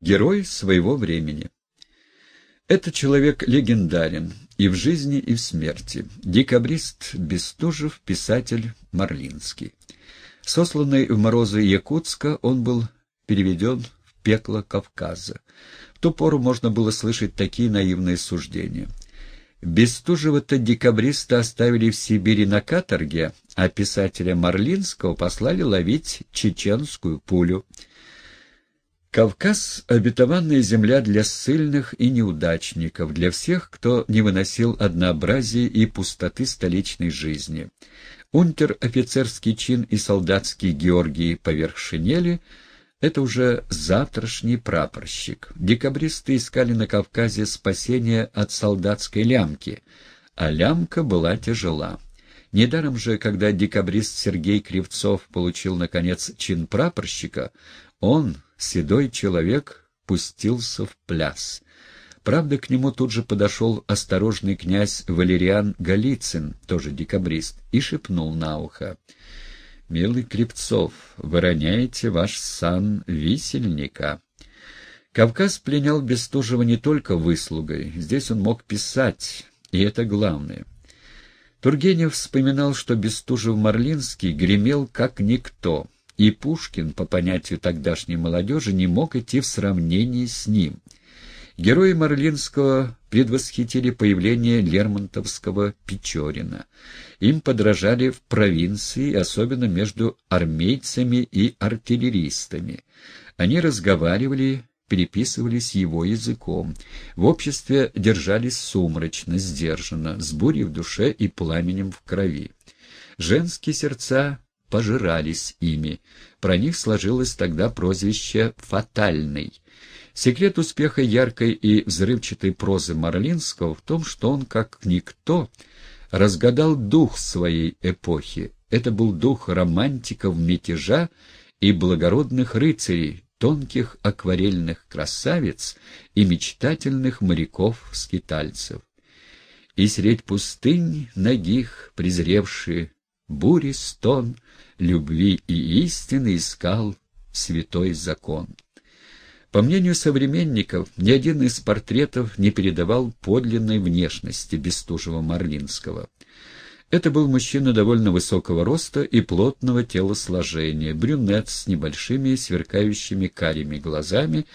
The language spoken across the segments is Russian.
Герой своего времени. Этот человек легендарен и в жизни, и в смерти. Декабрист Бестужев, писатель Марлинский. Сосланный в морозы Якутска, он был переведен в пекло Кавказа. В ту пору можно было слышать такие наивные суждения. Бестужева-то декабриста оставили в Сибири на каторге, а писателя Марлинского послали ловить чеченскую пулю — Кавказ — обетованная земля для ссыльных и неудачников, для всех, кто не выносил однообразия и пустоты столичной жизни. Унтер-офицерский чин и солдатский Георгий поверх шинели — это уже завтрашний прапорщик. Декабристы искали на Кавказе спасения от солдатской лямки, а лямка была тяжела. Недаром же, когда декабрист Сергей Кривцов получил, наконец, чин прапорщика, он, седой человек, пустился в пляс. Правда, к нему тут же подошел осторожный князь Валериан Голицын, тоже декабрист, и шепнул на ухо. «Милый Крепцов, вы роняете ваш сан висельника». Кавказ пленял Бестужева не только выслугой, здесь он мог писать, и это главное. Тургенев вспоминал, что Бестужев-Марлинский гремел как никто — и Пушкин, по понятию тогдашней молодежи, не мог идти в сравнении с ним. Герои Марлинского предвосхитили появление Лермонтовского Печорина. Им подражали в провинции, особенно между армейцами и артиллеристами. Они разговаривали, переписывались его языком. В обществе держались сумрачно, сдержанно, с бурей в душе и пламенем в крови. Женские сердца пожирались ими. Про них сложилось тогда прозвище «фатальный». Секрет успеха яркой и взрывчатой прозы Марлинского в том, что он, как никто, разгадал дух своей эпохи. Это был дух романтиков мятежа и благородных рыцарей, тонких акварельных красавиц и мечтательных моряков-скитальцев. И средь пустынь ногих, презревшие бури стон, любви и истины искал святой закон. По мнению современников, ни один из портретов не передавал подлинной внешности Бестужева-Марлинского. Это был мужчина довольно высокого роста и плотного телосложения, брюнет с небольшими сверкающими карими глазами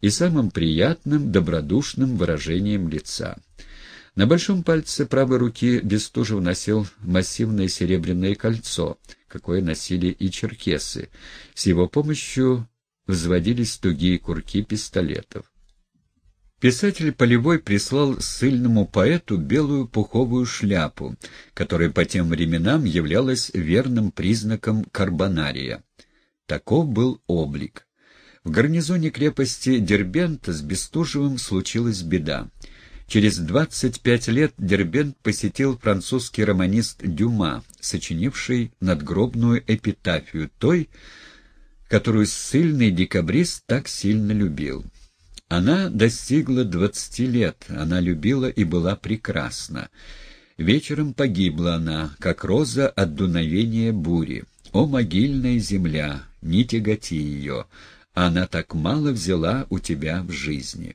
и самым приятным, добродушным выражением лица. На большом пальце правой руки Бестужев носил массивное серебряное кольцо, какое носили и черкесы. С его помощью взводились тугие курки пистолетов. Писатель Полевой прислал сильному поэту белую пуховую шляпу, которая по тем временам являлась верным признаком карбонария. Таков был облик. В гарнизоне крепости Дербента с Бестужевым случилась беда. Через 25 лет Дербент посетил французский романист Дюма, сочинивший надгробную эпитафию той, которую ссыльный декабрист так сильно любил. Она достигла двадцати лет, она любила и была прекрасна. Вечером погибла она, как роза от дуновения бури. О, могильная земля, не тяготи ее, она так мало взяла у тебя в жизни.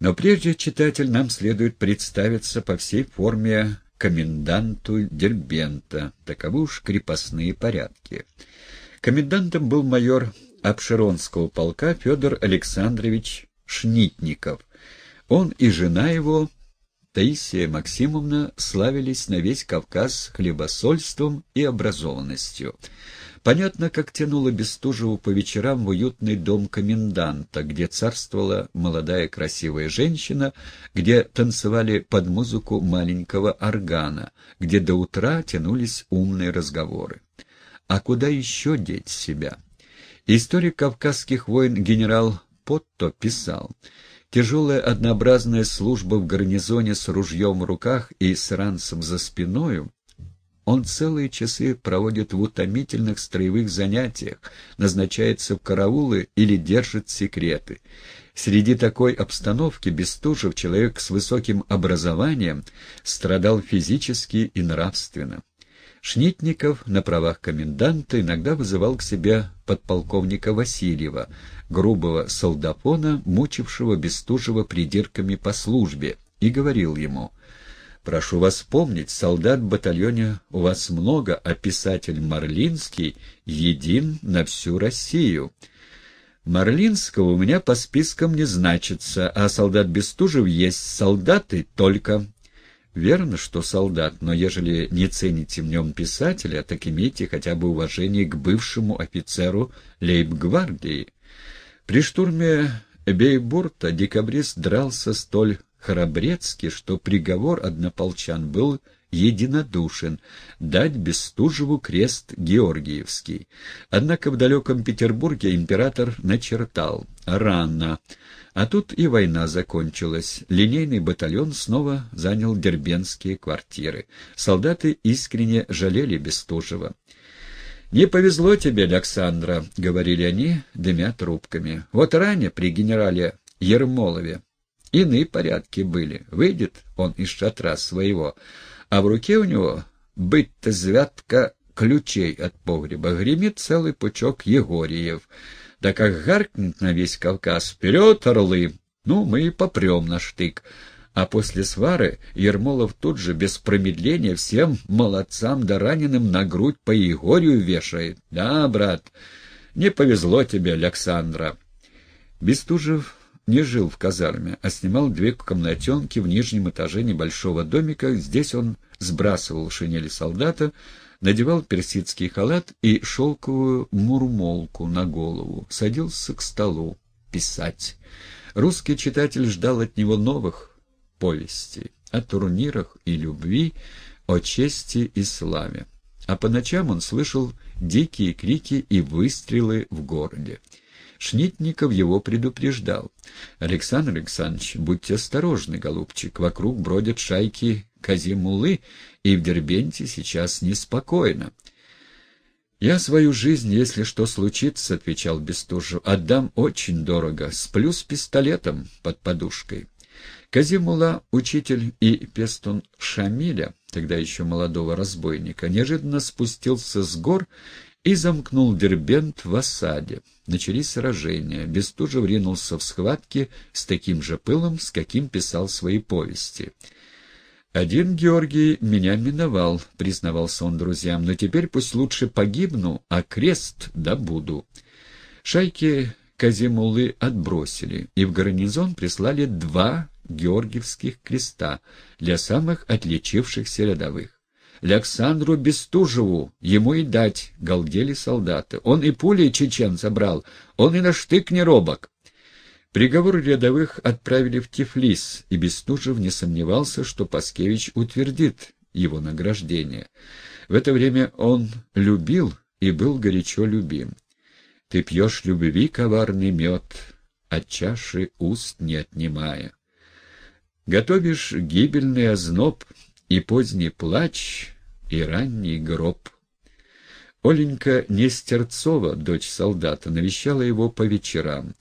Но прежде, читатель, нам следует представиться по всей форме коменданту Дербента. Таковы уж крепостные порядки. Комендантом был майор Обширонского полка Федор Александрович Шнитников. Он и жена его, Таисия Максимовна, славились на весь Кавказ хлебосольством и образованностью. Понятно, как тянуло Бестужеву по вечерам в уютный дом коменданта, где царствовала молодая красивая женщина, где танцевали под музыку маленького органа, где до утра тянулись умные разговоры. А куда еще деть себя? Историк кавказских войн генерал Потто писал, «Тяжелая однообразная служба в гарнизоне с ружьем в руках и с ранцем за спиною он целые часы проводит в утомительных строевых занятиях, назначается в караулы или держит секреты. Среди такой обстановки Бестужев, человек с высоким образованием, страдал физически и нравственно. Шнитников на правах коменданта иногда вызывал к себе подполковника Васильева, грубого солдафона, мучившего Бестужева придирками по службе, и говорил ему «Прошу вас помнить, солдат в батальоне у вас много, а писатель Марлинский един на всю Россию». Марлинского у меня по спискам не значится, а солдат Бестужев есть солдаты только. Верно, что солдат, но ежели не цените в нем писателя, так имейте хотя бы уважение к бывшему офицеру лейб-гвардии. При штурме Бейбурта декабрист дрался столь храбрецки, что приговор однополчан был единодушен — дать Бестужеву крест Георгиевский. Однако в далеком Петербурге император начертал «рано». А тут и война закончилась. Линейный батальон снова занял дербенские квартиры. Солдаты искренне жалели Бестужева. «Не повезло тебе, Александра», — говорили они, дымя трубками. «Вот ранее при генерале Ермолове иные порядки были. Выйдет он из шатра своего, а в руке у него быть-то звятка ключей от погреба, гремит целый пучок Егорьев. Да как гаркнет на весь Кавказ «Вперед, орлы!» Ну, мы и попрем на штык. А после свары Ермолов тут же, без промедления, всем молодцам да раненым на грудь по Егорию вешает. Да, брат, не повезло тебе, Александра. Бестужев не жил в казарме, а снимал две комнатенки в нижнем этаже небольшого домика. Здесь он сбрасывал шинели солдата, надевал персидский халат и шелковую мурмолку на голову, садился к столу писать. Русский читатель ждал от него новых повестей о турнирах и любви, о чести и славе. А по ночам он слышал дикие крики и выстрелы в городе. Шнитников его предупреждал. «Александр Александрович, будьте осторожны, голубчик, вокруг бродят шайки Казимулы, и в Дербенте сейчас неспокойно». «Я свою жизнь, если что случится, — отвечал Бестужев, — отдам очень дорого, сплю с пистолетом под подушкой». Казимула, учитель и пестун Шамиля, тогда еще молодого разбойника, неожиданно спустился с гор и замкнул Дербент в осаде. Начались сражения. Бестужев ринулся в схватке с таким же пылом, с каким писал свои повести. «Один Георгий меня миновал», — признавался он друзьям, — «но теперь пусть лучше погибну, а крест добуду». Шайки Казимулы отбросили, и в гарнизон прислали два георгиевских креста для самых отличившихся рядовых. Александру Бестужеву ему и дать, — галдели солдаты. Он и пули чечен забрал, он и на штык не робок. Приговор рядовых отправили в Тифлис, и Бестужев не сомневался, что Паскевич утвердит его награждение. В это время он любил и был горячо любим. Ты пьешь любви коварный мед, от чаши уст не отнимая. Готовишь гибельный озноб и поздний плач, и ранний гроб. Оленька Нестерцова, дочь солдата, навещала его по вечерам.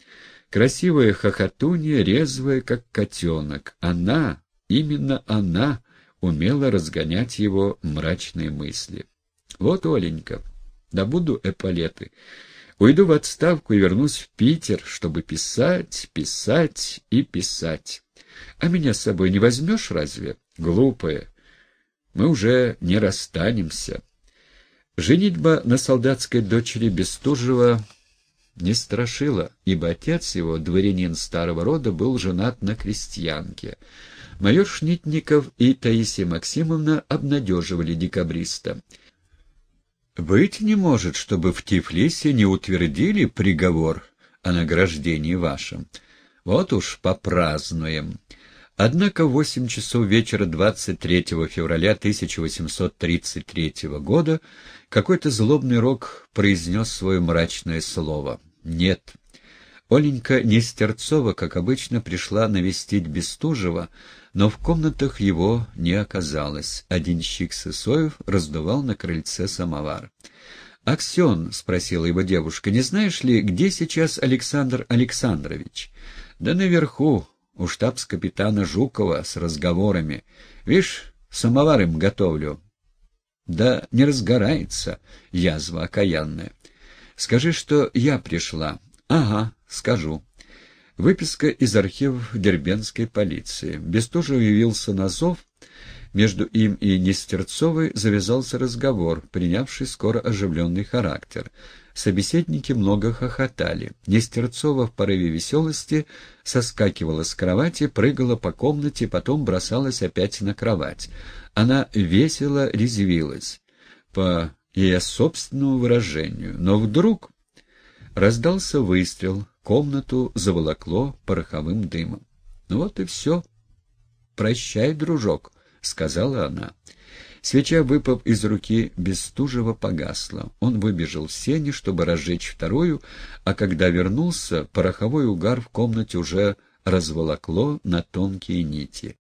Красивая хохотунья, резвая, как котенок. Она, именно она, умела разгонять его мрачные мысли. Вот, Оленька, добуду эполеты. Уйду в отставку и вернусь в Питер, чтобы писать, писать и писать. А меня с собой не возьмешь разве? Глупая мы уже не расстанемся. Женитьба на солдатской дочери Бестужева не страшила, ибо отец его, дворянин старого рода, был женат на крестьянке. Майор Шнитников и Таисия Максимовна обнадеживали декабриста. «Быть не может, чтобы в Тифлисе не утвердили приговор о награждении вашем. Вот уж попразднуем». Однако в 8 часов вечера 23 февраля 1833 года какой-то злобный рок произнес свое мрачное слово «Нет». Оленька Нестерцова, как обычно, пришла навестить Бестужева, но в комнатах его не оказалось. Один щик Сысоев раздувал на крыльце самовар. «Аксен», — спросила его девушка, — «не знаешь ли, где сейчас Александр Александрович?» «Да наверху, у штабс-капитана Жукова с разговорами. Вишь, самовар им готовлю. Да не разгорается, язва окаянная. Скажи, что я пришла. Ага, скажу. Выписка из архивов дербенской полиции. Бестужев явился на зов. Между им и Нестерцовой завязался разговор, принявший скоро оживленный характер. Собеседники много хохотали. Нестерцова в порыве веселости соскакивала с кровати, прыгала по комнате, потом бросалась опять на кровать. Она весело резвилась, по ее собственному выражению. Но вдруг раздался выстрел, комнату заволокло пороховым дымом. «Ну вот и все. Прощай, дружок», — сказала она. Свеча, выпав из руки Бестужева, погасла. Он выбежал в сени, чтобы разжечь вторую, а когда вернулся, пороховой угар в комнате уже разволокло на тонкие нити.